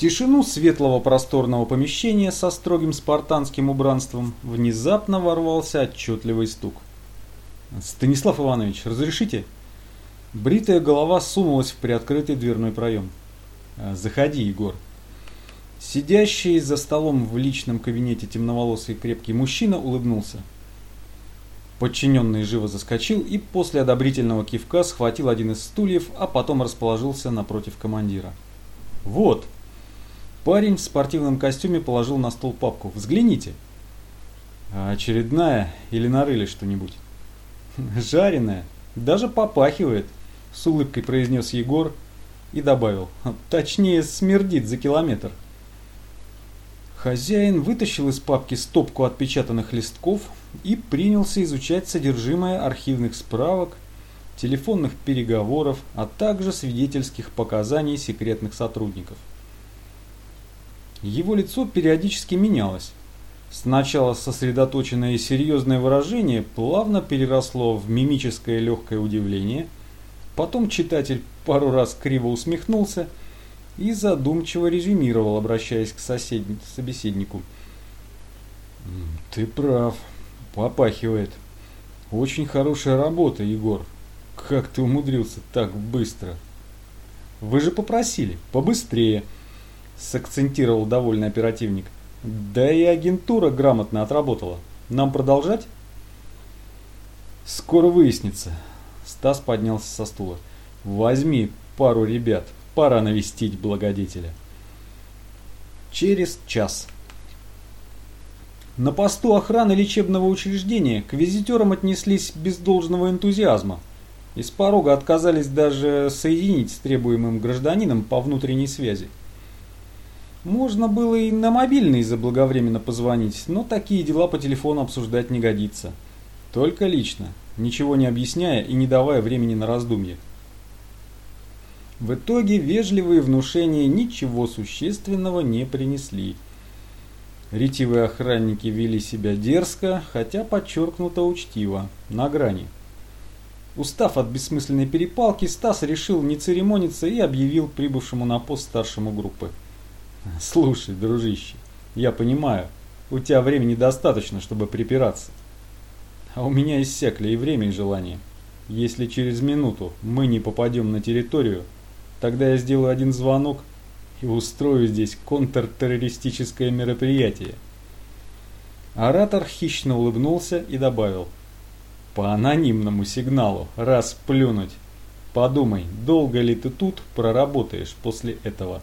Тишину светлого просторного помещения со строгим спартанским убранством внезапно ворвался отчетливый стук. «Станислав Иванович, разрешите?» Бритая голова сунулась в приоткрытый дверной проем. «А, «Заходи, Егор». Сидящий за столом в личном кабинете темноволосый крепкий мужчина улыбнулся. Подчиненный живо заскочил и после одобрительного кивка схватил один из стульев, а потом расположился напротив командира. «Вот!» Парень в спортивном костюме положил на стол папку. «Взгляните!» «А очередная или нарыли что-нибудь?» «Жареная, даже попахивает!» С улыбкой произнес Егор и добавил. «Точнее, смердит за километр!» Хозяин вытащил из папки стопку отпечатанных листков и принялся изучать содержимое архивных справок, телефонных переговоров, а также свидетельских показаний секретных сотрудников. Его лицо периодически менялось. Сначала сосредоточенное и серьезное выражение плавно переросло в мимическое легкое удивление, потом читатель пару раз криво усмехнулся – и задумчиво резюмировал, обращаясь к сосед... собеседнику. «Ты прав, попахивает. Очень хорошая работа, Егор. Как ты умудрился так быстро?» «Вы же попросили, побыстрее», – сакцентировал довольный оперативник. «Да и агентура грамотно отработала. Нам продолжать?» «Скоро выяснится». Стас поднялся со стула. «Возьми пару ребят, Пора навестить благодетеля. Через час. На посту охраны лечебного учреждения к визитерам отнеслись без должного энтузиазма. Из порога отказались даже соединить с требуемым гражданином по внутренней связи. Можно было и на мобильный заблаговременно позвонить, но такие дела по телефону обсуждать не годится. Только лично, ничего не объясняя и не давая времени на раздумье. В итоге вежливые внушения ничего существенного не принесли. Ретивые охранники вели себя дерзко, хотя подчеркнуто учтиво, на грани. Устав от бессмысленной перепалки, Стас решил не церемониться и объявил прибывшему на пост старшему группы. «Слушай, дружище, я понимаю, у тебя времени достаточно, чтобы припираться. А у меня иссякли и время, и желание. Если через минуту мы не попадем на территорию, Тогда я сделаю один звонок и устрою здесь контртеррористическое мероприятие. Оратор хищно улыбнулся и добавил. По анонимному сигналу, раз плюнуть. Подумай, долго ли ты тут проработаешь после этого?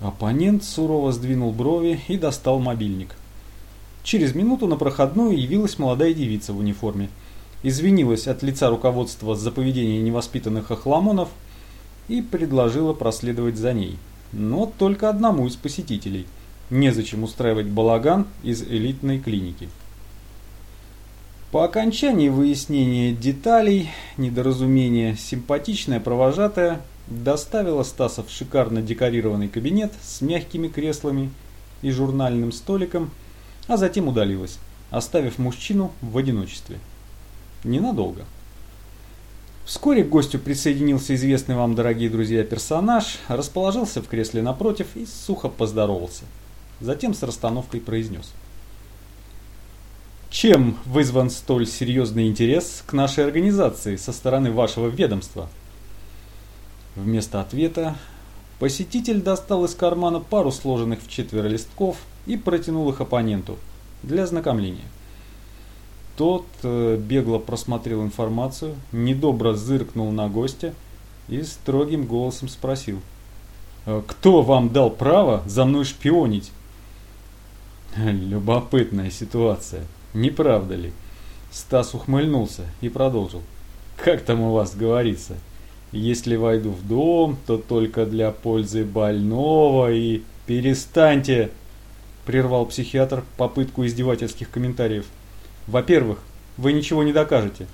Оппонент сурово сдвинул брови и достал мобильник. Через минуту на проходную явилась молодая девица в униформе. Извинилась от лица руководства за поведение невоспитанных охламонов и предложила проследовать за ней. Но только одному из посетителей. Незачем устраивать балаган из элитной клиники. По окончании выяснения деталей недоразумения симпатичная провожатая доставила Стаса в шикарно декорированный кабинет с мягкими креслами и журнальным столиком, а затем удалилась, оставив мужчину в одиночестве. Ненадолго. Вскоре к гостю присоединился известный вам, дорогие друзья, персонаж, расположился в кресле напротив и сухо поздоровался. Затем с расстановкой произнес. Чем вызван столь серьезный интерес к нашей организации со стороны вашего ведомства? Вместо ответа посетитель достал из кармана пару сложенных в четверо листков и протянул их оппоненту для ознакомления. Тот э, бегло просмотрел информацию, недобро зыркнул на гостя и строгим голосом спросил. «Э, «Кто вам дал право за мной шпионить?» Любопытная ситуация, не правда ли? Стас ухмыльнулся и продолжил. «Как там у вас говорится? Если войду в дом, то только для пользы больного и...» «Перестаньте!» – прервал психиатр попытку издевательских комментариев. Во-первых, вы ничего не докажете.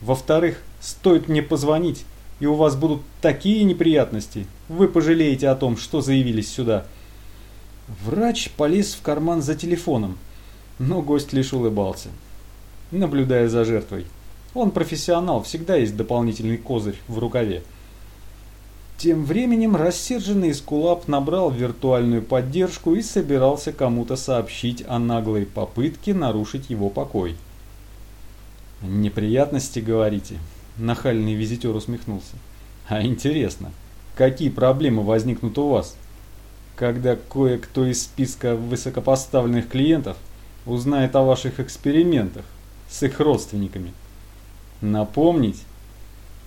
Во-вторых, стоит мне позвонить, и у вас будут такие неприятности. Вы пожалеете о том, что заявились сюда. Врач полез в карман за телефоном, но гость лишь улыбался, наблюдая за жертвой. Он профессионал, всегда есть дополнительный козырь в рукаве. Тем временем рассерженный Скулап набрал виртуальную поддержку и собирался кому-то сообщить о наглой попытке нарушить его покой. «Неприятности, говорите?» – нахальный визитер усмехнулся. «А интересно, какие проблемы возникнут у вас, когда кое-кто из списка высокопоставленных клиентов узнает о ваших экспериментах с их родственниками? Напомнить,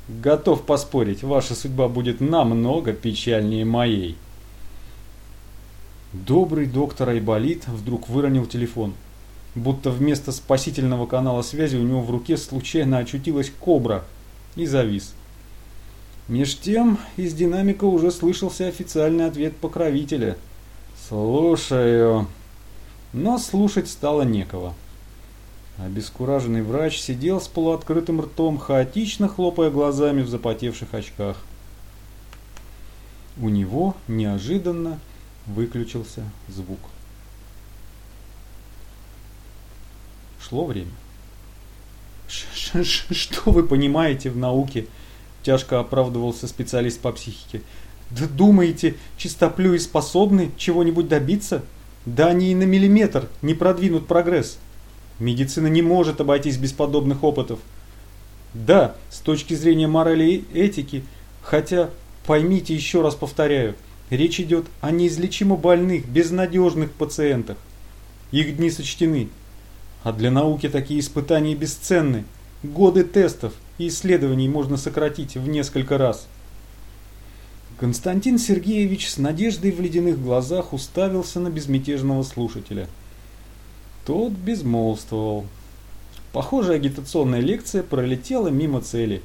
Готов поспорить, ваша судьба будет намного печальнее моей. Добрый доктор Айболит вдруг выронил телефон. Будто вместо спасительного канала связи у него в руке случайно очутилась кобра и завис. Меж тем из динамика уже слышался официальный ответ покровителя. «Слушаю». Но слушать стало некого. Обескураженный врач сидел с полуоткрытым ртом, хаотично хлопая глазами в запотевших очках. У него неожиданно выключился звук. Шло время. «Что вы понимаете в науке?» – тяжко оправдывался специалист по психике. «Да думаете, чистоплюи способны чего-нибудь добиться? Да они и на миллиметр не продвинут прогресс». Медицина не может обойтись без подобных опытов. Да, с точки зрения морали и этики, хотя, поймите еще раз повторяю, речь идет о неизлечимо больных, безнадежных пациентах. Их дни сочтены. А для науки такие испытания бесценны. Годы тестов и исследований можно сократить в несколько раз. Константин Сергеевич с надеждой в ледяных глазах уставился на безмятежного слушателя – тот безмолвствовал. Похоже, агитационная лекция пролетела мимо цели.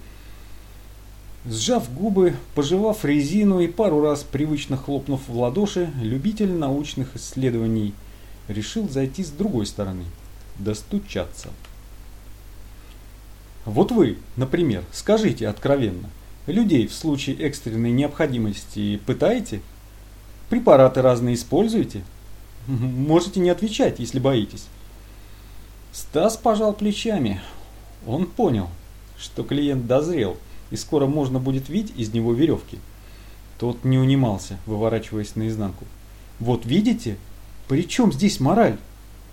Сжав губы, пожевав резину и пару раз привычно хлопнув в ладоши, любитель научных исследований решил зайти с другой стороны, достучаться. Вот вы, например, скажите откровенно, людей в случае экстренной необходимости пытаете? Препараты разные используете? Можете не отвечать, если боитесь. Стас пожал плечами. Он понял, что клиент дозрел, и скоро можно будет видеть из него веревки. Тот не унимался, выворачиваясь наизнанку. Вот видите? При чем здесь мораль?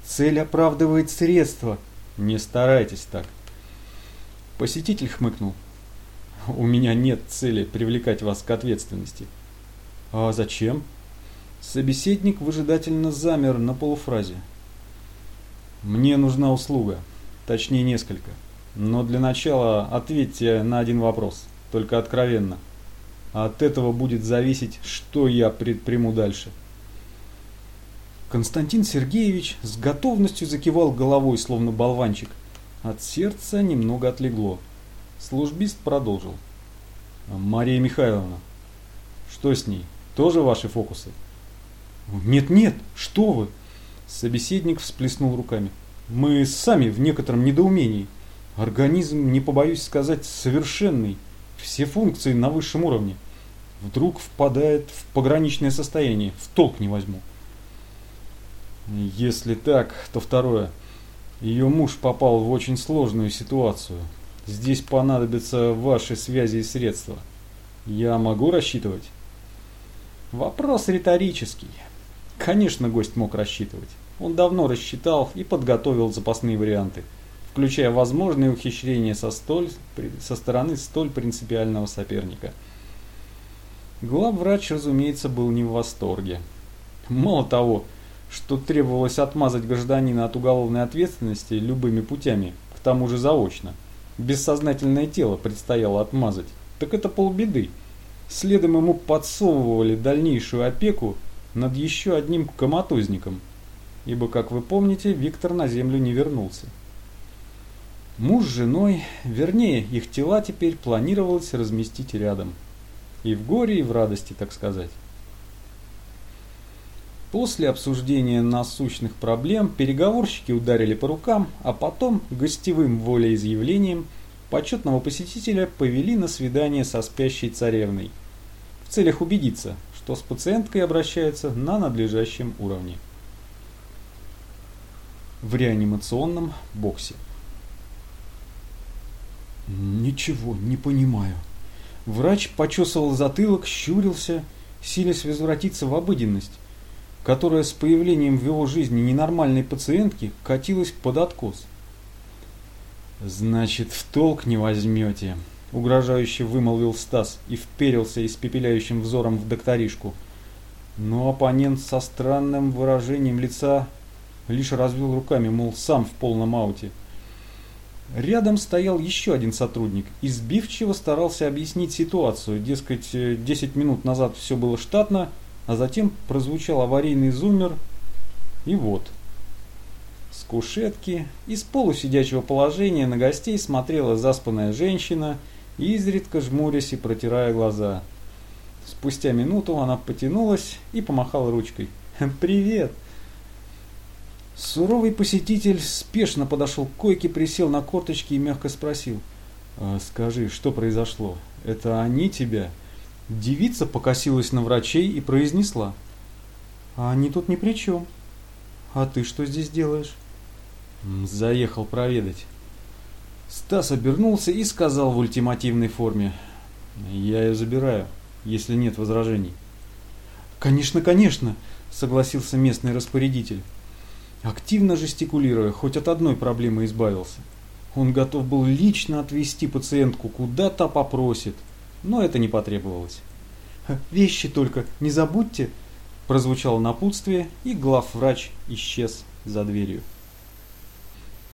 Цель оправдывает средства. Не старайтесь так. Посетитель хмыкнул. У меня нет цели привлекать вас к ответственности. А зачем? Собеседник выжидательно замер на полуфразе. «Мне нужна услуга, точнее несколько. Но для начала ответьте на один вопрос, только откровенно. От этого будет зависеть, что я предприму дальше». Константин Сергеевич с готовностью закивал головой, словно болванчик. От сердца немного отлегло. Службист продолжил. «Мария Михайловна, что с ней? Тоже ваши фокусы?» «Нет-нет, что вы!» Собеседник всплеснул руками. «Мы сами в некотором недоумении. Организм, не побоюсь сказать, совершенный. Все функции на высшем уровне. Вдруг впадает в пограничное состояние. В толк не возьму». «Если так, то второе. Ее муж попал в очень сложную ситуацию. Здесь понадобятся ваши связи и средства. Я могу рассчитывать?» Вопрос риторический. Конечно, гость мог рассчитывать. Он давно рассчитал и подготовил запасные варианты, включая возможные ухищрения со, столь, со стороны столь принципиального соперника. Главврач, разумеется, был не в восторге. Мало того, что требовалось отмазать гражданина от уголовной ответственности любыми путями, к тому же заочно. Бессознательное тело предстояло отмазать. Так это полбеды. Следом ему подсовывали дальнейшую опеку над еще одним коматозником, ибо, как вы помните, Виктор на землю не вернулся. Муж с женой, вернее, их тела теперь планировалось разместить рядом. И в горе, и в радости, так сказать. После обсуждения насущных проблем переговорщики ударили по рукам, а потом гостевым волеизъявлением почетного посетителя повели на свидание со спящей царевной в целях убедиться, что с пациенткой обращаются на надлежащем уровне. В реанимационном боксе. Ничего не понимаю. Врач почесывал затылок, щурился, силясь возвратиться в обыденность, которая с появлением в его жизни ненормальной пациентки катилась под откос. «Значит, в толк не возьмете», — угрожающе вымолвил Стас и вперился испепеляющим взором в докторишку. Но оппонент со странным выражением лица лишь развел руками, мол, сам в полном ауте. Рядом стоял еще один сотрудник и сбивчиво старался объяснить ситуацию. Дескать, 10 э, минут назад все было штатно, а затем прозвучал аварийный зуммер, и вот. С кушетки, из полусидячего положения на гостей смотрела заспанная женщина, изредка жмурясь и протирая глаза. Спустя минуту она потянулась и помахала ручкой. «Привет!» Суровый посетитель спешно подошел к койке, присел на корточки и мягко спросил. «А, «Скажи, что произошло? Это они тебя?» Девица покосилась на врачей и произнесла. «А они тут ни при чем. А ты что здесь делаешь?» «Заехал проведать». Стас обернулся и сказал в ультимативной форме. «Я ее забираю, если нет возражений». «Конечно, конечно», — согласился местный распорядитель активно жестикулируя, хоть от одной проблемы избавился. Он готов был лично отвезти пациентку куда та попросит, но это не потребовалось. «Вещи только не забудьте!» прозвучало напутствие, и главврач исчез за дверью.